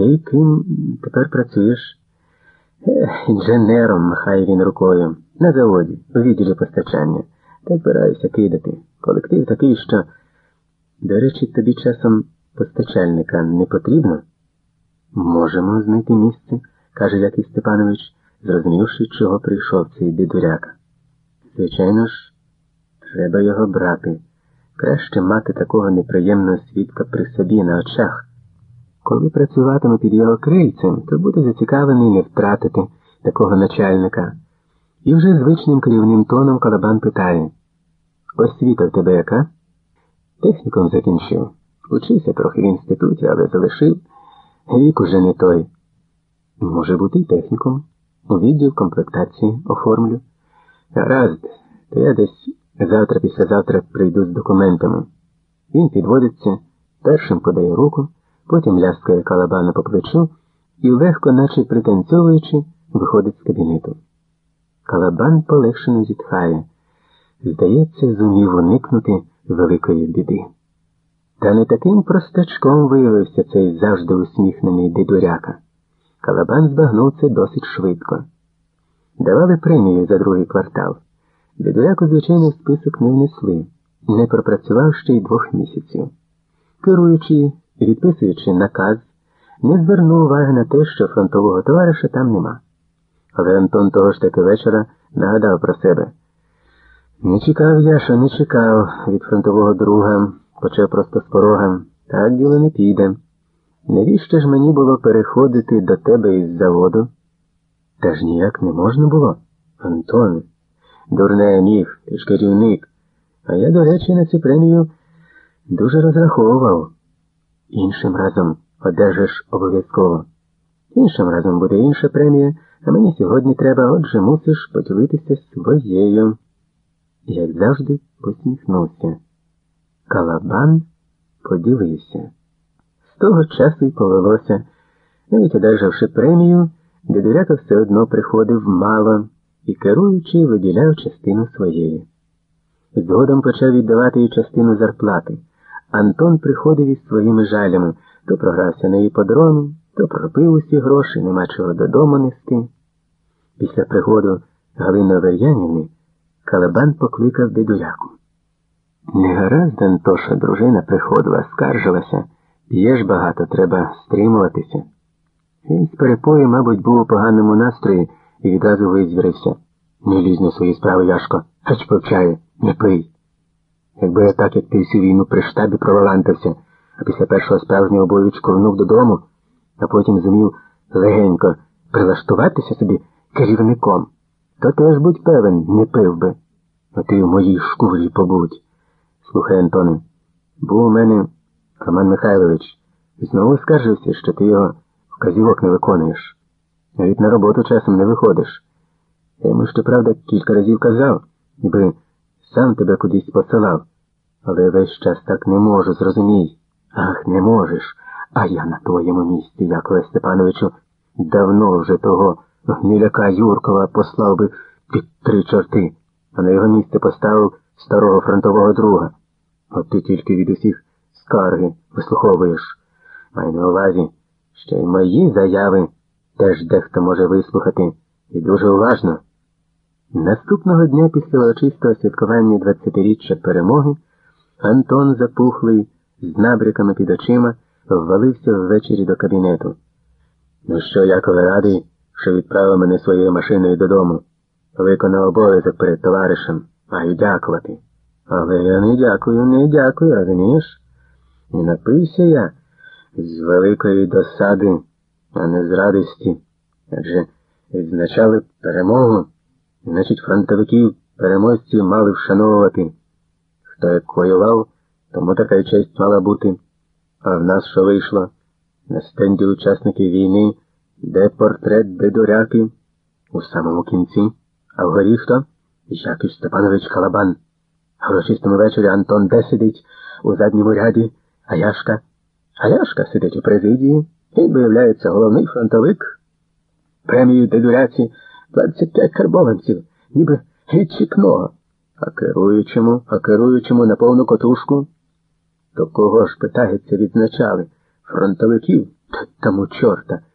ти ким тепер працюєш? Інженером махає він рукою. На заводі, у відділі постачання. Та збираюся кидати. Колектив такий, що. До речі, тобі часом постачальника не потрібно? Можемо знайти місце, каже Яків Степанович, зрозумівши, чого прийшов цей дідуряка. Звичайно ж, треба його брати. Краще мати такого неприємного свідка при собі на очах. Коли працюватиме під його крильцем, то буде зацікавлений не втратити такого начальника. І вже звичним керівним тоном Калабан питає Освіта в тебе яка? Технікум закінчив. Учився трохи в інституті, але залишив. Вік уже не той. Може бути й технікум. У відділ комплектації оформлю. Гаразд, то я десь завтра післязавтра прийду з документами. Він підводиться, першим подає руку, потім ляскає калабана по плечу і легко, наче пританцьовуючи, виходить з кабінету. Калабан полегшено зітхає. Здається, зумів уникнути великої біди. Та не таким простачком виявився цей завжди усміхнений дидуряка. Калабан збагнув це досить швидко. Давали премію за другий квартал. Дидуряку, звичайно, в список не внесли, не пропрацював ще й двох місяців. Керуючи, відписуючи наказ, не звернув уваги на те, що фронтового товариша там нема. Але Антон того ж таки вечора нагадав про себе. Не чекав я, що не чекав від фронтового друга, почав просто з порога. Так діло не піде. Навіщо ж мені було переходити до тебе із заводу? Та ж ніяк не можна було, Антоне. Дурне міг, ти ж керівник. А я, до речі, на цю премію дуже розраховував. Іншим разом одержиш обов'язково. Іншим разом буде інша премія, а мені сьогодні треба, отже, мусиш поділитися своєю. Як завжди, посміхнувся. Калабан поділився. З того часу й повелося, навіть одержавши премію, Дедуряка все одно приходив мало і, керуючи, виділяв частину своєї. Згодом почав віддавати їй частину зарплати. Антон приходив із своїми жалями, то програвся на іподромі, то пропив усі гроші, нема чого додому нести. Після пригоду Галини Овер'янівни Калабан покликав дедуляку. Не гаразд, Антоша, дружина приходила, скаржилася. П'єш багато, треба стримуватися. Він з перепою, мабуть, був у поганому настрої і відразу визвірився. Не лізь на свої справи, Яшко, хоч повчає, не пий. Якби я так, як ти всю війну при штабі провалантався, а після першого справжнього бою чкурнув додому, а потім зумів легенько прилаштуватися собі керівником, то теж будь певен, не пив би. А ти в моїй шкурі побудь. Слухай, Антоне, був у мене Роман Михайлович, знову скаржився, що ти його вказівок не виконуєш. Навіть на роботу часом не виходиш. Я йому, щоправда, кілька разів казав, ніби сам тебе кудись посилав, але весь час так не можу, зрозумій. Ах, не можеш. А я на твоєму місці, Якове Степановичу, давно вже того гниляка Юркова послав би під три чорти, а на його місце поставив старого фронтового друга. От ти тільки від усіх скарги вислуховуєш. Маю на увазі, що й мої заяви теж дехто може вислухати, і дуже уважно. Наступного дня після урочистого святкування 20-річчя перемоги Антон запухлий, з набриками під очима, ввалився ввечері до кабінету. Ну що, Якове, радий, що відправив мене своєю машиною додому. Виконав обов'язок перед товаришем, маю дякувати. Але я не дякую, не дякую, розумієш? І напився я з великої досади, а не з радості. Адже відзначали перемогу, значить, фронтовиків переможців мали вшановувати. Хто як воював, тому така й честь мала бути. А в нас що вийшло? На стенді учасників війни, де портрет Бедуряки у самому кінці, а вгорі хто? Яків Степанович Калабан. А в урочистому вечорі Антон де сидить у задньому ряді, а Яшка. А Яшка сидить у президії і виявляється головний фронтовик. Премію дедуряці 25 карбованців, ніби гідчикного. А керуючому, а керуючому на повну котушку. То кого ж питається відзначали? Фронтовиків Та тому чорта.